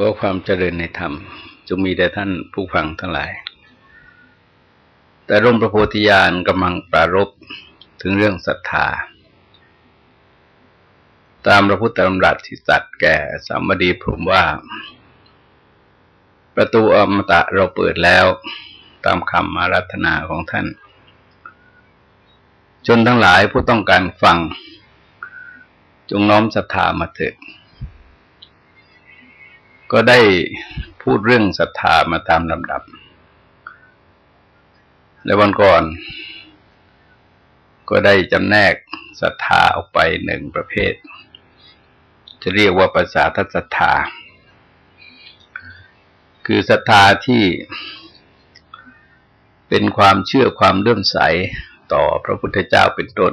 ก็ความเจริญในธรรมจงมีแด่ท่านผู้ฟังทั้งหลาย แต่ร่มพระโพธิญาณกำลังปรารบถึงเรื่องศรัทธา ตามพระพุทธธรรมรัตที่สัตแก่สามดีพรมว่า ประตูอมตะเราเปิดแล้ว ตามคำอารัธนาของท่าน จนทั้งหลายผู้ต้องการฟัง จงน้อมศรัทธามาเถิด ก็ได้พูดเรื่องศรัทธามาตามลำดับ และวันก่อน ก็ได้จำแนกศรัทธาออกไปหนึ่งประเภท จะเรียกว่าภาษาทัศรัทธาคือศรัทธาที่เป็นความเชื่อความเลื่อมใสต่อพระพุทธเจ้าเป็นต้น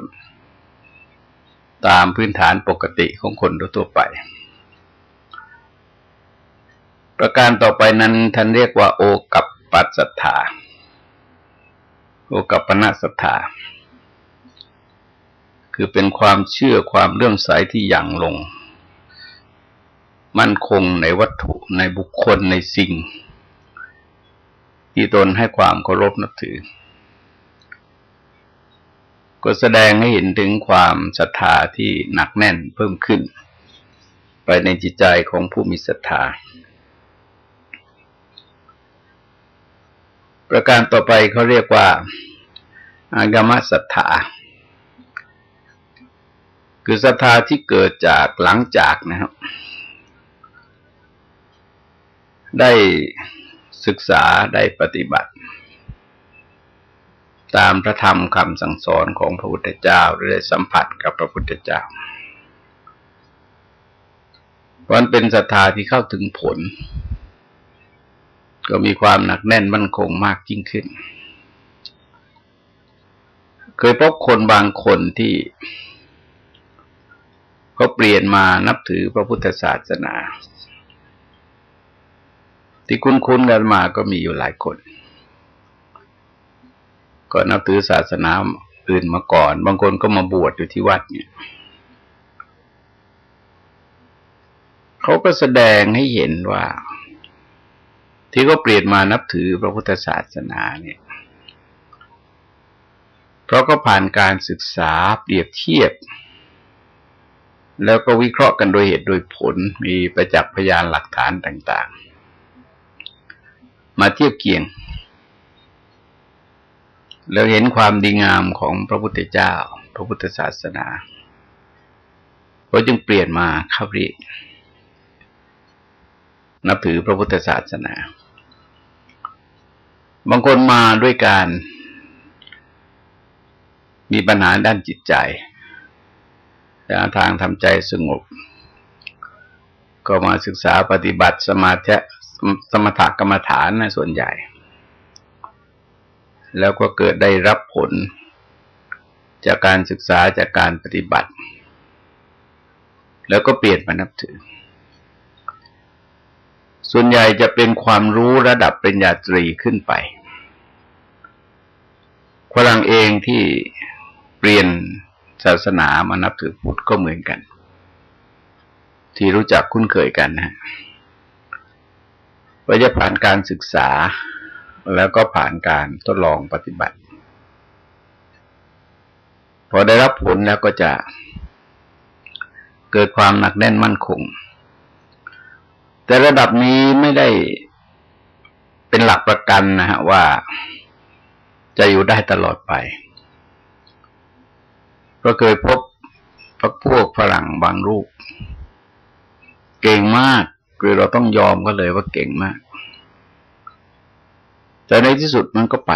ตามพื้นฐานปกติของคนทั่วไป ประการต่อไปนั้นท่านเรียกว่า โอกับปัสสัทธา โอกับปณสัทธา คือเป็นความเชื่อความเลื่อมใสที่ยั่งลง มั่นคงในวัตถุในบุคคลในสิ่ง ที่ตนให้ความเคารพนับถือ ก็แสดงให้เห็นถึงความศรัทธาที่หนักแน่นเพิ่มขึ้น ไปในจิตใจของผู้มีศรัทธา ประการต่อไปเขาเรียกว่า อากามศรัทธา คือศรัทธาที่เกิดจากหลังจากนะครับ ได้ศึกษาได้ปฏิบัติ ตามพระธรรมคำสั่งสอนของพระพุทธเจ้าหรือได้สัมผัสกับพระพุทธเจ้ามันเป็นศรัทธาที่เข้าถึงผล ก็มีความหนักแน่นมั่นคงมากยิ่งขึ้น เคยพบคนบางคนที่เขาเปลี่ยนมานับถือพระพุทธศาสนา ที่คุ้นๆกันมาก็มีอยู่หลายคน ก็นับถือศาสนาอื่นมาก่อน บางคนก็มาบวชอยู่ที่วัดเนี่ยเขาก็แสดงให้เห็นว่า ที่ก็เปลี่ยนมานับถือพระพุทธศาสนาเนี่ย เพราะก็ผ่านการศึกษาเปรียบเทียบ แล้วก็วิเคราะห์กันโดยเหตุโดยผลมีประจักษ์พยานหลักฐานต่างๆ มาเทียบเคียง แล้วเห็นความดีงามของพระพุทธเจ้า พระพุทธศาสนาก็จึงเปลี่ยนมาเข้าเรียนนับถือพระพุทธศาสนา บางคนมาด้วยการมีปัญหาด้านจิตใจหาทางทำใจสงบ ก็มาศึกษาปฏิบัติสมาธิสมถกรรมฐานนะส่วนใหญ่ แล้วก็เกิดได้รับผล จากการศึกษาจากการปฏิบัติ แล้วก็เปลี่ยนมานับถือ ส่วนใหญ่จะเป็นความรู้ระดับปริญญาตรีขึ้นไปฝรั่งเองที่เปลี่ยนศาสนามานับถือพุทธก็เหมือนกัน ที่รู้จักคุ้นเคยกันนะว่าจะผ่านการศึกษา แล้วก็ผ่านการทดลองปฏิบัติ พอได้รับผลแล้วก็จะเกิดความหนักแน่นมั่นคง แต่ระดับนี้ไม่ได้เป็นหลักประกันนะฮะว่าจะอยู่ได้ตลอดไปก็เคยพบพวกพวกฝรั่งบางรูป เก่งมากคือเราต้องยอมก็เลยว่าเก่งมาก แต่ในที่สุดมันก็ไป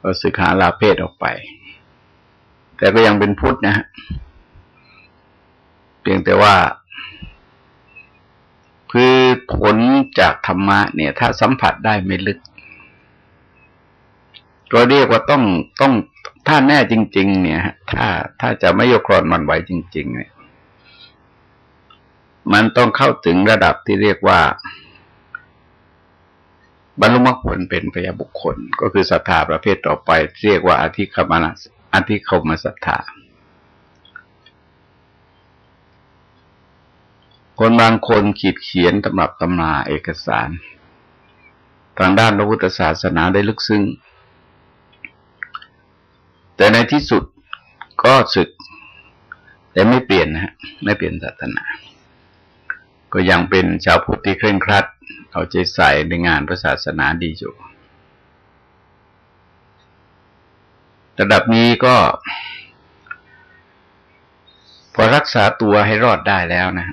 ก็สึกหาลาเพศออกไป แต่ก็ยังเป็นพุทธนะฮะเพียงแต่ว่า คือผลจากธรรมะเนี่ย ถ้าสัมผัสได้ไม่ลึก ก็เรียกว่าต้องต้องถ้าแน่จริง ๆ เนี่ยถ้าถ้าจะไม่ยกครอนมันไหวจริง ๆ เนี่ย มันต้องเข้าถึงระดับที่เรียกว่า บรรลุมรรคผลเป็นพยาบุคคล ก็คือศรัทธาประเภทต่อไป เรียกว่าอธิคมนอธิคมศรัทธา คนบางคนขีดเขียนตำรับตำนาเอกสาร ทางด้านพระพุทธศาสนาได้ลึกซึ้ง แต่ในที่สุดก็ศึก แต่ไม่เปลี่ยนนะฮะไม่เปลี่ยนศาสนา ก็ยังเป็นชาวพุทธที่เคร่งครัด เอาใจใส่ในงานพระศาสนาดีอยู่ระดับนี้ก็ พอรักษาตัวให้รอดได้แล้วนะ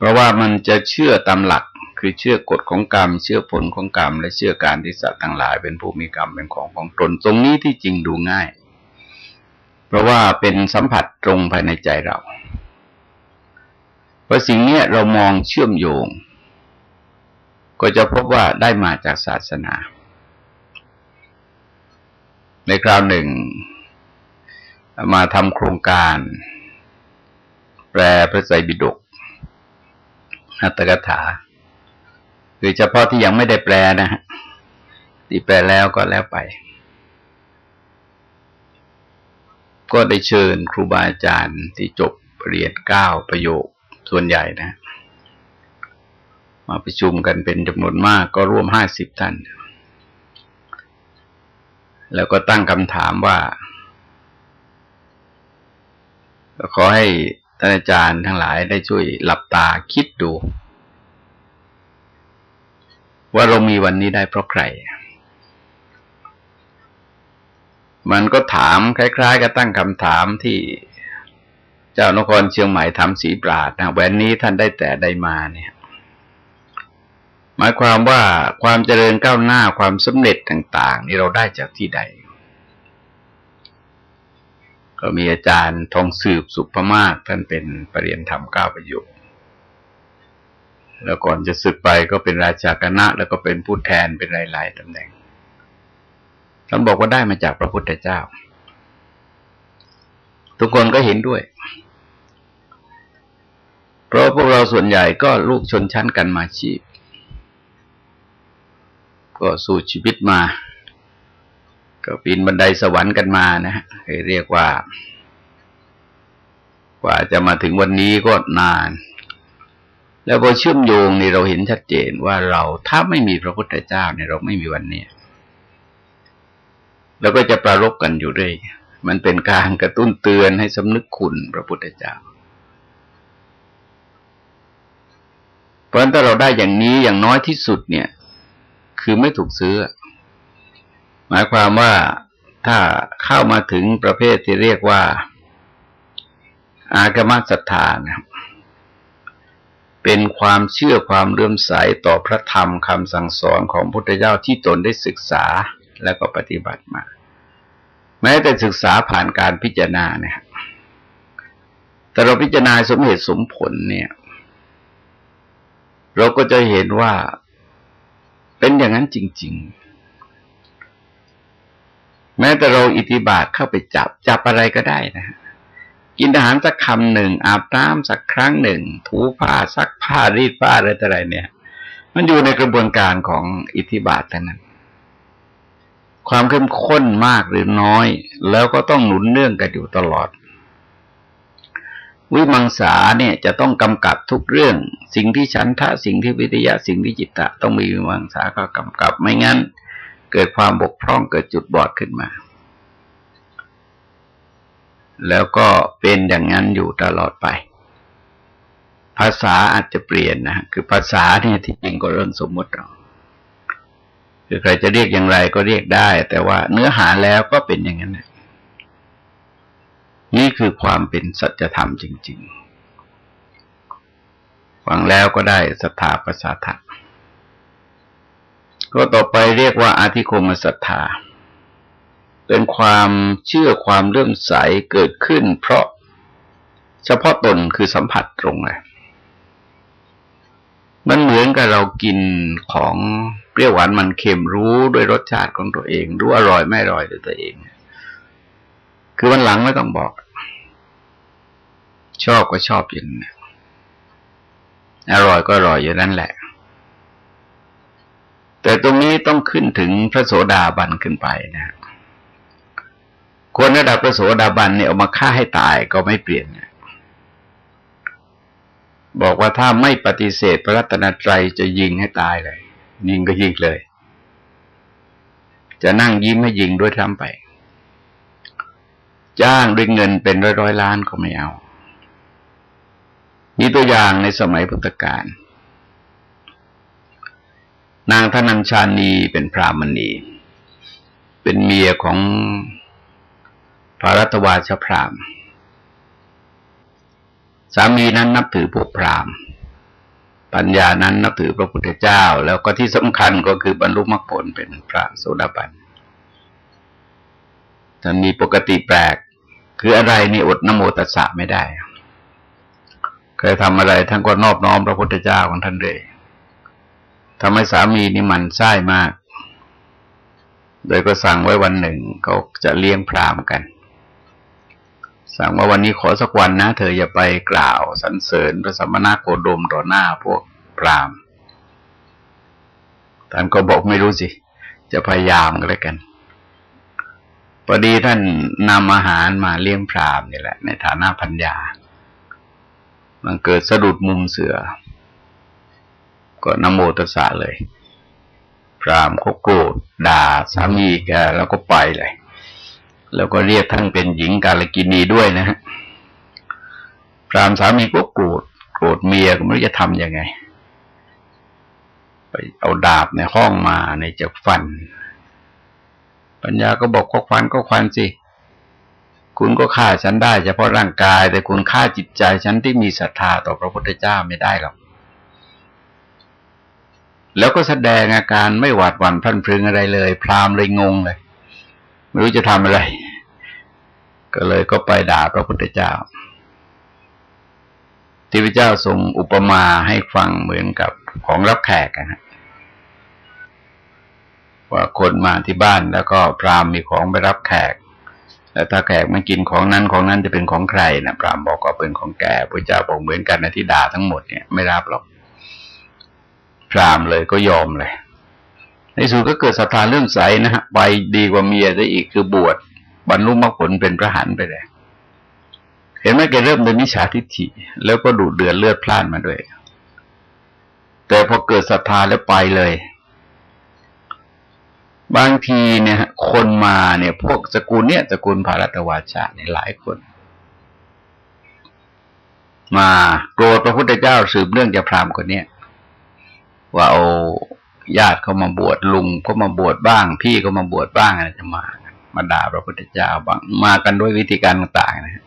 เพราะว่ามันจะเชื่อตามหลักคือเชื่อกฎของกรรม เชื่อผลของกรรม และเชื่อการที่สัตว์ทั้งหลาย เป็นผู้มีกรรมเป็นของของตนตรงนี้ที่จริงดูง่าย เพราะว่าเป็นสัมผัสตรงภายในใจเราเพราะสิ่งนี้เรามองเชื่อมโยง ก็จะพบว่าได้มาจากศาสนา ในคราวหนึ่ง มาทำโครงการ แปลพระไตรปิฎก อัตถกถา คือเฉพาะที่ยังไม่ได้แปลนะฮะที่แปลแล้วก็แล้วไป ก็ได้เชิญครูบาอาจารย์ที่จบเรียนเก้าประโยคส่วนใหญ่นะ มาประชุมกันเป็นจำนวนมากก็ร่วมห้าสิบท่าน แล้วก็ตั้งคำถามว่าขอให้ ท่านอาจารย์ทั้งหลายได้ช่วยหลับตาคิดดู ว่าเรามีวันนี้ได้เพราะใคร มันก็ถามคล้าย ๆ กับตั้งคำถามที่เจ้านครเชียงใหม่ทำสีปราดนะแหวนนี้ท่านได้แต่ได้มาเนี่ยหมายความว่าความเจริญก้าวหน้าความสำเร็จต่าง ๆ นี่เราได้จากที่ใด ก็มีอาจารย์ทองสืบสุภมาศท่านเป็นปรริญญาธรรมก้าประโยคแล้วก่อนจะสึกไปก็เป็นราชาคณะ แล้วก็เป็นผู้แทนเป็นหลาย ๆตำแหน่งท่านบอกว่าได้มาจากพระพุทธเจ้า ทุกคนก็เห็นด้วย เพราะพวกเราส่วนใหญ่ก็ลูกชนชั้นกันมาชีพ ก็สู้ชีวิตมา ก็ปีนบันไดสวรรค์กันมานะฮะเรียกว่า กว่าจะมาถึงวันนี้ก็นาน แล้วพอเชื่อมโยงนี่เราเห็นชัดเจนว่าเราถ้าไม่มีพระพุทธเจ้าเนี่ยเราไม่มีวันนี้แล้วก็จะประรบกันอยู่ด้วยมันเป็นการกระตุ้นเตือนให้สำนึกคุณพระพุทธเจ้าเพราะฉะนั้นถ้าเราได้อย่างนี้อย่างน้อยที่สุดเนี่ย คือไม่ถูกซื้อ หมายความว่าถ้าเข้ามาถึงประเภทที่เรียกว่า อากรรมศรัทธานะเป็นความเชื่อความเลื่อมใสต่อพระธรรมคำสั่งสอนของพุทธเจ้าที่ตนได้ศึกษาแล้วก็ปฏิบัติมา แม้แต่ศึกษาผ่านการพิจารณาเนี่ยแต่เราพิจารณาสมเหตุสมผลเนี่ย เราก็จะเห็นว่าเป็นอย่างนั้นจริง ๆ แม้แต่เราอิทธิบาทเข้าไปจับจับอะไรก็ได้นะกินอาหารสักคำหนึ่งอาบน้ำสักครั้งหนึ่ง ถูผ้าซักผ้ารีดผ้าอะไรต่ออะไรเนี่ย มันอยู่ในกระบวนการของอิทธิบาททั้งนั้น ความเข้มข้นมากหรือน้อย แล้วก็ต้องหนุนเนื่องกันอยู่ตลอด วิมังสาเนี่ยจะต้องกำกับทุกเรื่อง สิ่งที่ฉันทะสิ่งที่วิทยาสิ่งที่จิตตะ ต้องมีวิมังสาก็กำกับไม่งั้น เกิดความบกพร่องเกิดจุดบอดขึ้นมา แล้วก็เป็นอย่างนั้นอยู่ตลอดไป ภาษาอาจจะเปลี่ยนนะคือภาษาเนี่ยที่จริงก็เรื่องสมมติเราคือใครจะเรียกอย่างไรก็เรียกได้ แต่ว่าเนื้อหาแล้วก็เป็นอย่างนั้นนะนี่คือความเป็นสัจธรรมจริง ๆ ฟังแล้วก็ได้ศรัทธาประสาทะ ก็ต่อไปเรียกว่าอาธิคมศรัทธา เป็นความเชื่อความเลื่อมใสเกิดขึ้น เพราะเฉพาะตนคือสัมผัสตรงเลยมันเหมือนกับเรากินของเปรี้ยวหวานมันเค็มรู้ด้วยรสชาติของตัวเอง รู้อร่อยไม่อร่อยด้วยตัวเอง คือวันหลังไม่ต้องบอก ชอบก็ชอบอย่างนั้อร่อยก็อร่อยอยู่นั้นแหละ แต่ตรงนี้ต้องขึ้นถึงพระโสดาบันขึ้นไปนะคนระดับพระโสดาบันเนี่ยเอามาฆ่าให้ตายก็ไม่เปลี่ยนบอกว่าถ้าไม่ปฏิเสธพระรัตนตรัยจะยิงให้ตายเลย ยิงก็ยิงเลย จะนั่งยิ้มให้ยิงด้วยท้ำไป จ้างด้วยเงินเป็นร้อยร้อยล้านก็ไม่เอา มีตัวอย่างในสมัยพุทธกาล นางธนัญชานีเป็นพรามณี เป็นเมียของพระรัตวาชพรามสามีนั้นนับถือพวกพรามปัญญานั้นนับถือพระพุทธเจ้า แล้วก็ที่สำคัญก็คือบรรลุมรรคผลเป็นพระโสดาบันท่านมีปกติแปลก คืออะไรนี่อดนโมตัสสะไม่ได้เคยทำอะไรท่านก็นอบน้อมพระพุทธเจ้าของท่านเลย ทำให้สามีนี่มันไส้มาก โดยก็สั่งไว้วันหนึ่งเขาจะเลี้ยงพรามกัน สั่งว่าวันนี้ขอสักวันนะ เธออย่าไปกล่าวสรรเสริญพระสัมมาโคดมต่อหน้าพวกพรามท่านก็บอกไม่รู้สิ จะพยายามก็แล้วกันพอดีท่านนำอาหารมาเลี้ยงพรามนี่แหละ ในฐานะพัญญา มันเกิดสะดุดมุมเสือ ก็นโมตสะเลย พรามเขาโกรธด่าสามีแกแล้วก็ไปเลย แล้วก็เรียกทั้งเป็นหญิงกาลกินีด้วยนะฮะพรามสามีก็โกรธโกรธเมียก็ไม่รู้จะทำยังไง ไปเอาดาบในห้องมาในจะฟัน ปัญญาก็บอกก็ควันก็ควันสิคุณก็ฆ่าฉันได้เฉพาะร่างกาย แต่คุณฆ่าจิตใจฉันที่มีศรัทธาต่อพระพุทธเจ้าไม่ได้หรอก แล้วก็แสดงอาการไม่หวาดหวั่นพลันพรึงอะไรเลย พรามเลยงงเลย ไม่รู้จะทำอะไร ก็เลยก็ไปด่าพระพุทธเจ้าที่พระเจ้าทรงอุปมาให้ฟังเหมือนกับของรับแขกนะว่าคนมาที่บ้านแล้วก็พรามมีของไปรับแขก แล้วถ้าแขกไม่กินของนั้นของนั้นจะเป็นของใครนะพรามบอกก็เป็นของแกพระเจ้าบอกเหมือนกันนะที่ด่าทั้งหมดเนี่ยไม่รับหรอก พรามเลยก็ยอมเลย ในสุดก็เกิดศรัทธาเรื่องใสนะฮะไปดีกว่าเมียได้อีกคือบวชบรรลุมรรคผลเป็นพระหันไปเลยเห็นไหมแกเริ่มเป็นมิจฉาทิฏฐิ แล้วก็ดูดเดือดเลือดพล่านมาด้วย แต่พอเกิดศรัทธาแล้วไปเลย บางทีเนี่ย คนมาเนี่ย พวกสกุลเนี่ยสกุลภารัตวาชาเนี่ยหลายคน มาโกรธพระพุทธเจ้าสืบเรื่องจากพราหมณ์คนเนี้ย ว่าเอาญาติเขามาบวชลุงก็มาบวชบ้าง พี่ก็มาบวชบ้างอะไรจะมามาด่าพระพุทธเจ้าบางมากันด้วยวิธีการต่างๆนะ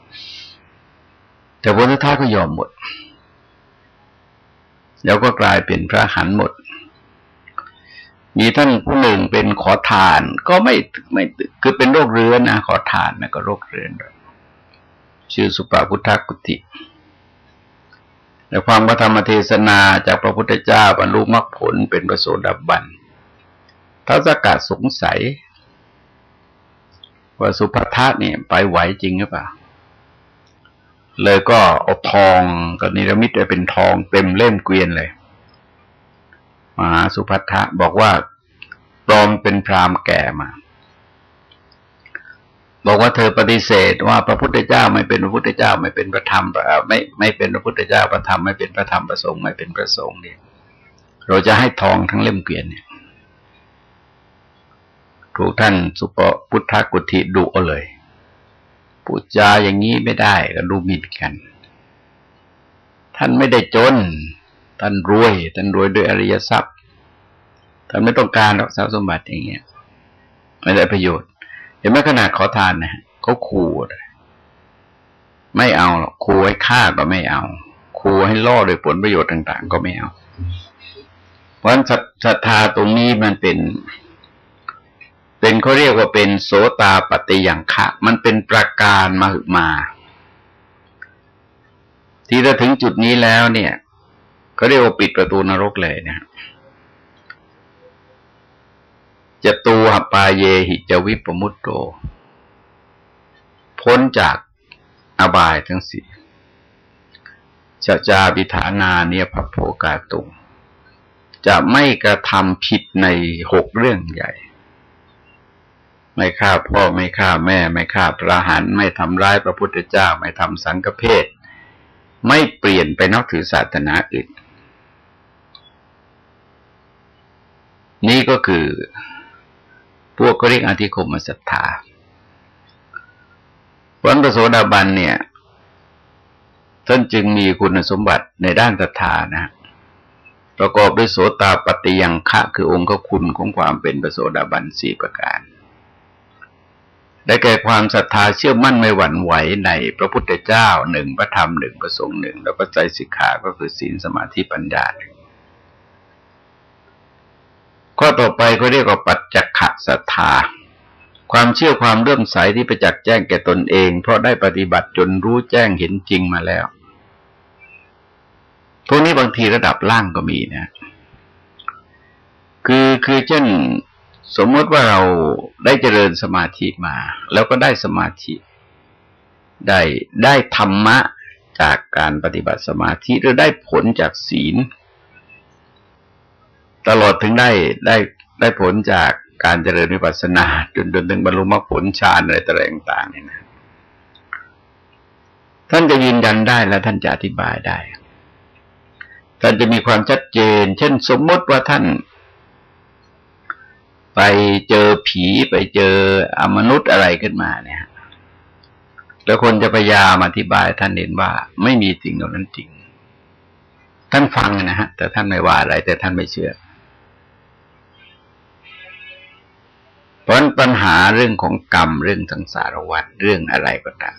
แต่พระพุทธเจ้าก็ยอมหมด แล้วก็กลายเป็นพระหันหมด มีท่านผู้หนึ่งเป็นขอทาน ก็ไม่ไม่คือเป็นโรคเรื้อนนะขอทานนะก็โรคเรื้อนชื่อสุปาพุทธกุติ ในความพระธรรมเทศนาจากพระพุทธเจ้าบรรลุมรรคผลเป็นประโสดาบันท้าสกัดสงสัย ว่าสุภัทะเนี่ยไปไหวจริงหรือเปล่า เลยก็เอาทองกับนิรมิตไปเป็นทองเต็มเล่มเกวียนเลยมหาสุภัทะบอกว่าปลอมเป็นพรามแก่มา บอกว่าเธอปฏิเสธว่าพระพุทธเจ้าไม่เป็นพระพุทธเจ้าไม่เป็นพระธรรมไม่ไม่เป็นพระพุทธเจ้าพระธรรมไม่เป็นพระธรรมประสงค์ไม่เป็นพระสงฆ์เนี่ยเราจะให้ทองทั้งเล่มเกวียนเนี่ยถูกท่านสุปพุทธกุฏิดุเอาเลยพูดจาอย่างนี้ไม่ได้ก็ดูหมิ่นกัน ท่านไม่ได้จน ท่านรวย ท่านรวยด้วยอริยทรัพย์ท่านไม่ต้องการรักทรัพย์สมบัติอย่างเงี้ยไม่ได้ประโยชน์ เห็นไหมขนาดขอทานนะเขาขู่ไม่เอาหรอกขู่ให้ฆ่าก็ไม่เอาขู่ให้ล่อโดยผลประโยชน์ต่าง ๆ ก็ไม่เอาเพราะฉะนั้นศรัทธาตรงนี้มันเป็น เป็นเขาเรียกว่าเป็นโสตาปฏิยังคะมันเป็นประการมาหึมา ที่ถ้าถึงจุดนี้แล้วเนี่ยเขาเรียกว่าปิดประตูนรกเลยนะ จะตูหปาเยหิจวิปมุตโต พ้นจากอบายทั้งสี่จะจาบิฐานาเนียพโภกาตุง จะไม่กระทำผิดในหกเรื่องใหญ่ ไม่ฆ่าพ่อไม่ฆ่าแม่ ไม่ฆ่าพระหันไม่ทำร้ายพระพุทธเจ้า ไม่ทำสังฆเพศ ไม่เปลี่ยนไปนับถือศาสนาอื่น นี่ก็คือ พวกก็เรียกอธิคมศรัทธาวันประโสดาบันเนี่ยท่านจึงมีคุณสมบัติในด้านศรัทธานะประกอบด้วยโสตาปฏิยังคะคือองค์คุณของความเป็นประโสดาบันสี่ประการ ได้แก่ความศรัทธาเชื่อมั่นไม่หวั่นไหวในพระพุทธเจ้าหนึ่งพระธรรมหนึ่งพระสงฆ์หนึ่งแล้วก็ใจสิกขาก็คือศีลสมาธิปัญญา ข้อต่อไปก็เรียกว่าปัจจขศรัทธา ความเชื่อความเลื่อมใสที่ประจักษ์แจ้งแก่ตนเอง เพราะได้ปฏิบัติจนรู้แจ้งเห็นจริงมาแล้วพวกนี้บางทีระดับล่างก็มีนะ คือคือเช่นสมมติว่าเราได้เจริญสมาธิมา แล้วก็ได้สมาธิได้ได้ธรรมะจากการปฏิบัติสมาธิหรือได้ผลจากศีล ตลอดถึงได้ได้ได้ผลจากการเจริญวิปัสสนาจนจนถึงบรรลุมรรคผลฌานอะไรต่างๆเนี่ยนะท่านจะยืนยันได้และท่านจะอธิบายได้ ท่านจะมีความชัดเจน เช่นสมมติว่าท่าน ไปเจอผีไปเจออมนุษย์อะไรขึ้นมาเนี่ย แล้วคนจะพยายามอธิบายท่านเห็นว่า ไม่มีจริงตรงนั้นจริง ท่านฟังนะฮะ แต่ท่านไม่ว่าอะไร แต่ท่านไม่เชื่อ เพราะปัญหาเรื่องของกรรมเรื่องสังสารวัฏเรื่องอะไรก็ตาม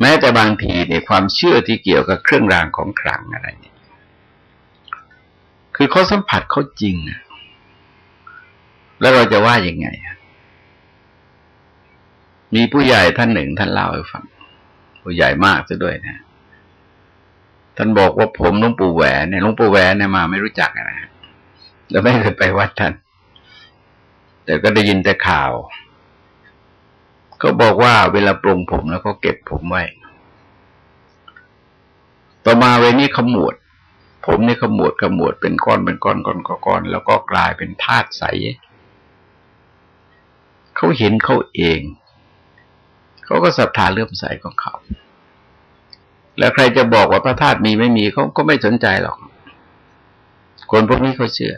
แม้แต่บางทีในความเชื่อที่เกี่ยวกับเครื่องรางของขลังอะไรเนี่ยคือเขาสัมผัสเขาจริงแล้วเราจะว่ายังไงมีผู้ใหญ่ท่านหนึ่ง ท่านเล่าให้ฟัง ผู้ใหญ่มากซะด้วยนะท่านบอกว่าผมหลวงปู่แหวนเนี่ยหลวงปู่แหวนเนี่ยมาไม่รู้จักนะแล้วไม่เคยไปวัดท่าน แต่ก็ได้ยินแต่ข่าว ก็บอกว่าเวลาปรงผมแล้วก็เก็บผมไว้ ต่อมาเวนี้ขมวด ผมนี่ขมวดขมวดเป็นก้อนเป็นก้อนก้อนก้อนแล้วก็กลายเป็นธาตุใส เขาเห็นเขาเอง เขาก็ศรัทธาเลื่อมใสของเขา แล้วใครจะบอกว่าพระธาตุมีไม่มีเขาก็ไม่สนใจหรอก คนพวกนี้เขาเชื่อ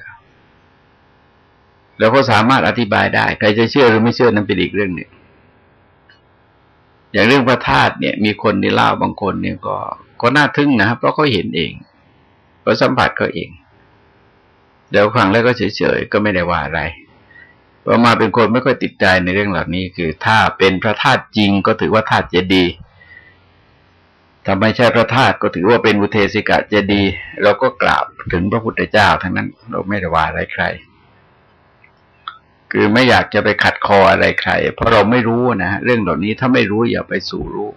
เราก็สามารถอธิบายได้ ใครจะเชื่อหรือไม่เชื่อนั้นเป็นอีกเรื่องหนึ่งอย่างเรื่องพระธาตุเนี่ย มีคนที่เล่าบางคนเนี่ยก็ก็น่าทึ่งนะครับเพราะเขาเห็นเองเขาสัมผัสเขาเองเดี๋ยวฟังแล้วก็เฉยๆก็ไม่ได้ว่าอะไรพอมาเป็นคนไม่ค่อยติดใจในเรื่องเหล่านี้ คือ ถ้าเป็นพระธาตุจริงก็ถือว่าธาตุเจดีย์ถ้าไม่ใช่พระธาตุก็ถือว่าเป็นอุเทสิกะเจดีย์เราก็กราบถึงพระพุทธเจ้าทั้งนั้น เราไม่ได้ว่าอะไรใคร คือไม่อยากจะไปขัดคออะไรใคร เพราะเราไม่รู้นะเรื่องเหล่านี้ถ้าไม่รู้อย่าไปสู่รู้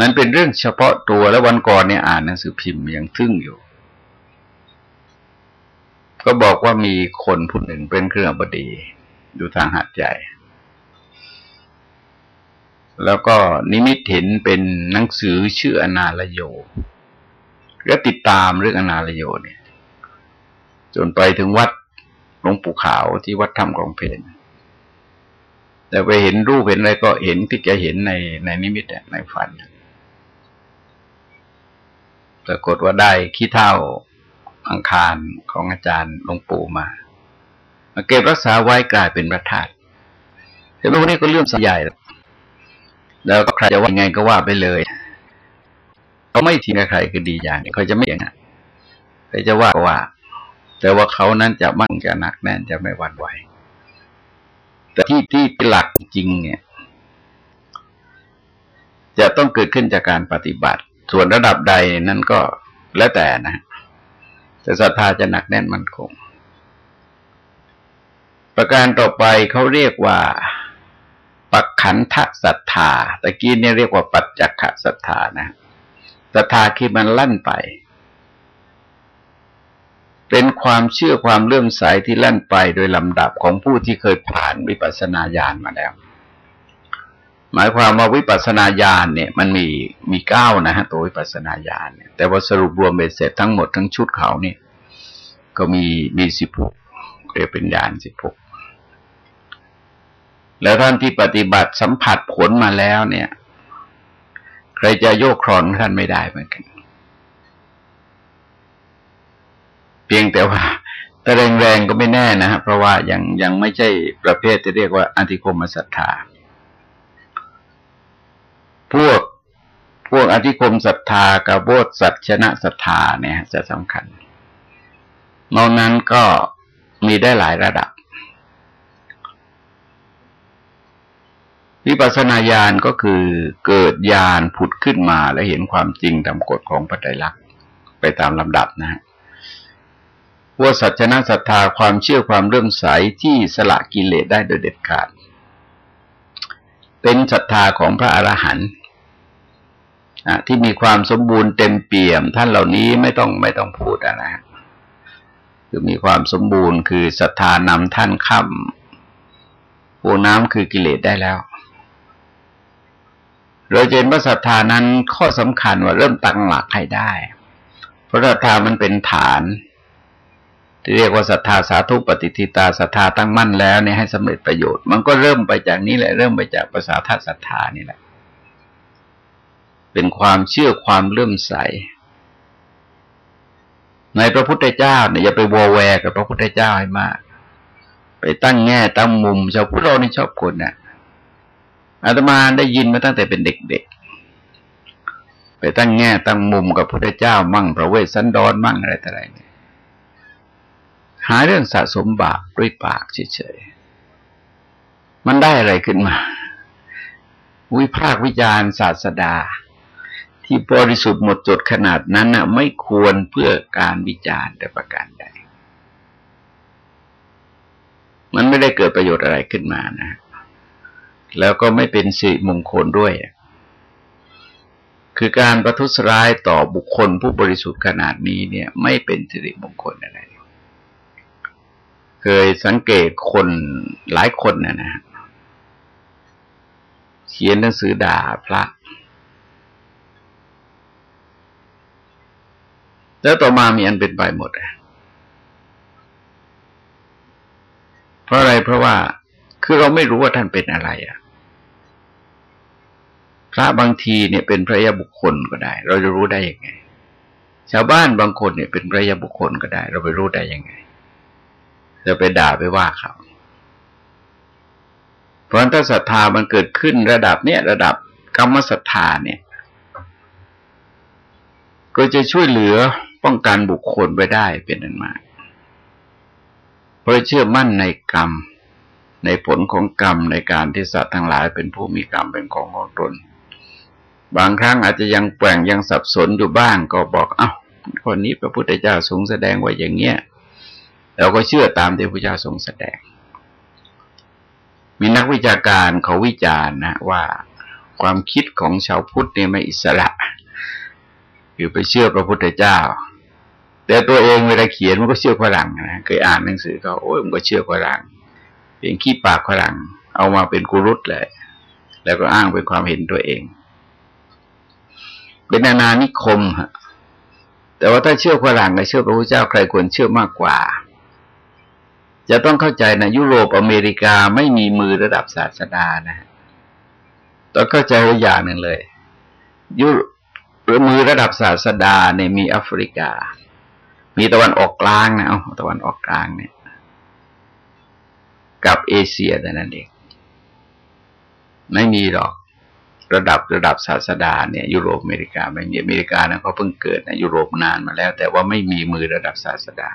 นั้นเป็นเรื่องเฉพาะตัวแล้ววันก่อนเนี่ยอ่านหนังสือพิมพ์ยังทึ่งอยู่ ก็บอกว่ามีคนผู้หนึ่งเป็นเครื่องบดี อยู่ทางหัดใหญ่แล้วก็นิมิตเห็นเป็นหนังสือชื่ออนาลโยก็ติดตามเรื่องอนาลโยเนี่ย จนไปถึงวัด หลวงปู่ขาวที่วัดถ้ำกองเพลนแต่ไปเห็นรูปเห็นอะไรก็เห็นที่แกเห็นในในนิมิตในฝันปรากฏว่าได้ขี้เท่าอังคารของอาจารย์หลวงปู่มามาเก็บรักษาไว้กลายเป็นพระธาตุแต่พวกนี้ก็เรื่องสใหญ่ แล้วก็ใครจะว่าไงก็ว่าไปเลยเขาไม่ทิ้งใครคือดีอย่างเขาจะไม่อย่างนั้นใครจะว่าก็ว่า แต่ว่าเขานั้นจะมั่งจะหนักแน่นจะไม่หวั่นไหว แต่ที่ที่เป็นหลักจริงเนี่ย จะต้องเกิดขึ้นจากการปฏิบัติ ส่วนระดับใดนั้นก็แล้วแต่นะ แต่ศรัทธาจะหนักแน่นมั่นคง ประการต่อไปเขาเรียกว่าปักขันทะศรัทธาตะกี้เนี่ยเรียกว่าปัจจักขศรัทธานะศรัทธาคือมันลั่นไป เป็นความเชื่อความเลื่อมใสที่ลั่นไปโดยลำดับของผู้ที่เคยผ่านวิปัสสนาญาณมาแล้ว หมายความว่าวิปัสสนาญาณเนี่ย มันมีมีเก้านะฮะตัววิปัสสนาญาณเนี่ยแต่ว่าสรุปรวมเบ็ดเสร็จทั้งหมดทั้งชุดเขาเนี่ย ก็มีมีสิบหกเรียกเป็นญาณสิบหกแล้วท่านที่ปฏิบัติสัมผัสผลมาแล้วเนี่ยใใครจะโยกครอนท่านไม่ได้เหมือนกัน เพียงแต่ว่าแต่แรงๆก็ไม่แน่นะฮะเพราะว่ายังยังไม่ใช่ประเภทที่เรียกว่าอันติคมศรัทธา พวกพวกอธิคมศรัทธากับโบสสัจชนะศรัทธาเนี่ย จะสำคัญนอกนั้นก็มีได้หลายระดับ วิปัสสนาญาณก็คือเกิดญาณผุดขึ้นมาและเห็นความจริงตามกฎของปัจจัยลักษณ์ไปตามลำดับนะฮะ ว่าสัจนะศรัทธาความเชื่อความเริ่มใสที่สละกิเลสได้โดยเด็ดขาด เป็นศรัทธาของพระอรหันต์ที่มีความสมบูรณ์เต็มเปี่ยม ท่านเหล่านี้ไม่ต้องไม่ต้องพูดอะไรคือมีความสมบูรณ์คือศรัทธานำท่านข้ามปูน้ำคือกิเลสได้แล้วเราเห็นว่าศรัทธานั้นข้อสำคัญว่าเริ่มตั้งหลักให้ได้ เพราะศรัทธามันเป็นฐาน ที่เรียกว่าศรัทธาสาธุปฏิทิตาศรัทธาตั้งมั่นแล้วเนี่ยให้สำเร็จประโยชน์ มันก็เริ่มไปจากนี้แหละเริ่มไปจากภาษาทัศรัทธานี่แหละ เป็นความเชื่อความเลื่อมใส ในพระพุทธเจ้าเนี่ยอย่าไปวอแวกับพระพุทธเจ้าให้มาก ไปตั้งแง่ตั้งมุมชาวพุทธเรานี่ชอบคนเนี่ยอาตมาได้ยินมาตั้งแต่เป็นเด็กๆไปตั้งแง่ตั้งมุมกับพระพุทธเจ้า มั่งพระเวสสันดรมั่งอะไรต่ออะไรเนี่ย หาเรื่องสะสมบาปด้วยปากเฉยๆ มันได้อะไรขึ้นมา วิพากวิจารศาสดา ที่บริสุทธิ์หมดจดขนาดนั้นน่ะ ไม่ควรเพื่อการวิจารณ์แต่ประการใด มันไม่ได้เกิดประโยชน์อะไรขึ้นมานะ แล้วก็ไม่เป็นสิมงคลด้วย คือการประทุษร้ายต่อบุคคลผู้บริสุทธิ์ขนาดนี้เนี่ย ไม่เป็นสิริมงคลอะไร เคยสังเกตคนหลายคนนะนะเขียนหนังสือด่าพระ แล้วต่อมามีอันเป็นไปหมดเพราะอะไรเพราะว่าคือเราไม่รู้ว่าท่านเป็นอะไรอะ พระบางทีเนี่ยเป็นพระยาบุคคลก็ได้ เราจะรู้ได้ยังไง ชาวบ้านบางคนเนี่ยเป็นพระยาบุคคลก็ได้ เราไปรู้ได้ยังไง จะไปด่าไปว่าเขาเพราะถ้าศรัทธามันเกิดขึ้นระดับเนี้ยระดับกรรมศรัทธาเนี่ย ก็จะช่วยเหลือป้องกันบุคคลไว้ได้เป็นอันมากเพราะเชื่อมั่นในกรรม ในผลของกรรมในการที่สัตว์ทั้งหลายเป็นผู้มีกรรมเป็นของของตน บางครั้งอาจจะยังแปลงยังสับสนอยู่บ้างก็บอกเอา้าคนนี้พระพุทธเจ้าทรงแสดงไว้อย่างเงี้ย เราก็เชื่อตามที่พระเจ้าทรงแสดง มีนักวิชาการเขาวิจารณ์นะว่าความคิดของชาวพุทธเนี่ยไม่อิสระ คือไปเชื่อพระพุทธเจ้า แต่ตัวเองเวลาเขียนมันก็เชื่อฝรั่งนะเคยอ่านหนังสือเขาโอ้ยมันก็เชื่อฝรั่งเป็นขี้ปากฝรั่งเอามาเป็นกุรุตเลย แล้วก็อ้างเป็นความเห็นตัวเอง เป็นนานานิคมฮะแต่ว่าถ้าเชื่อฝรั่งกับเชื่อพระพุทธเจ้าใครควรเชื่อมากกว่า จะต้องเข้าใจนะยุโรปอเมริกาไม่มีมือระดับศาสดานะต้องเข้าใจอย่างหนึ่งเลย ยุมือระดับศาสดาเนี่ยมีแอฟริกา มีตะวันออกกลางนะเอาตะวันออกกลางเนี่ย กับเอเชียแต่นั้นเองไม่มีหรอกระดับระดับศาสดาเนี่ยยุโรปอเมริกาไม่มีอเมริกานะเขาเพิ่งเกิดนะยุโรปนานมาแล้ว แต่ว่าไม่มีมือระดับศาสดา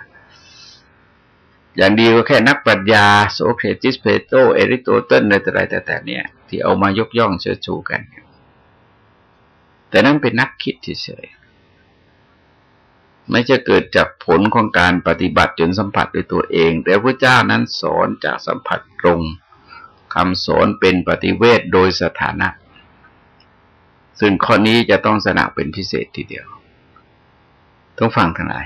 อย่างดีก็แค่นักปรัชญาโสเครติสเพโตเอริโตเติลอะไรแต่แต่เนี่ย ที่เอามายกย่องเชิดชูกัน แต่นั่นเป็นนักคิดเฉยไม่จะเกิดจากผลของการปฏิบัติจนสัมผัสด้วยตัวเอง แต่พระเจ้านั้นสอนจากสัมผัสตรงคำสอนเป็นปฏิเวทโดยสถานะ ซึ่งข้อนี้จะต้องสนับเป็นพิเศษทีเดียวต้องฟังทั้งหลาย